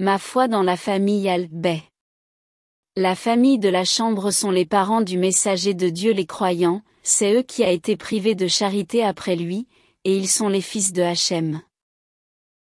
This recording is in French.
Ma foi dans la famille Al-Bay. La famille de la chambre sont les parents du messager de Dieu les croyants, c'est eux qui a été privé de charité après lui, et ils sont les fils de Hachem.